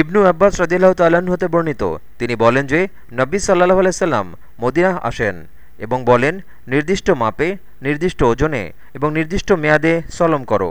ইবনু আব্বাস রদিল্লাহ তাল্লাহ্ন হতে বর্ণিত। তিনি বলেন যে নব্বী সাল্লাহ আলাইসাল্লাম মদিনা আসেন এবং বলেন, নির্দিষ্ট মাপে, নির্দিষ্ট ওজনে এবং নির্দিষ্ট মেয়াদে সলম করো।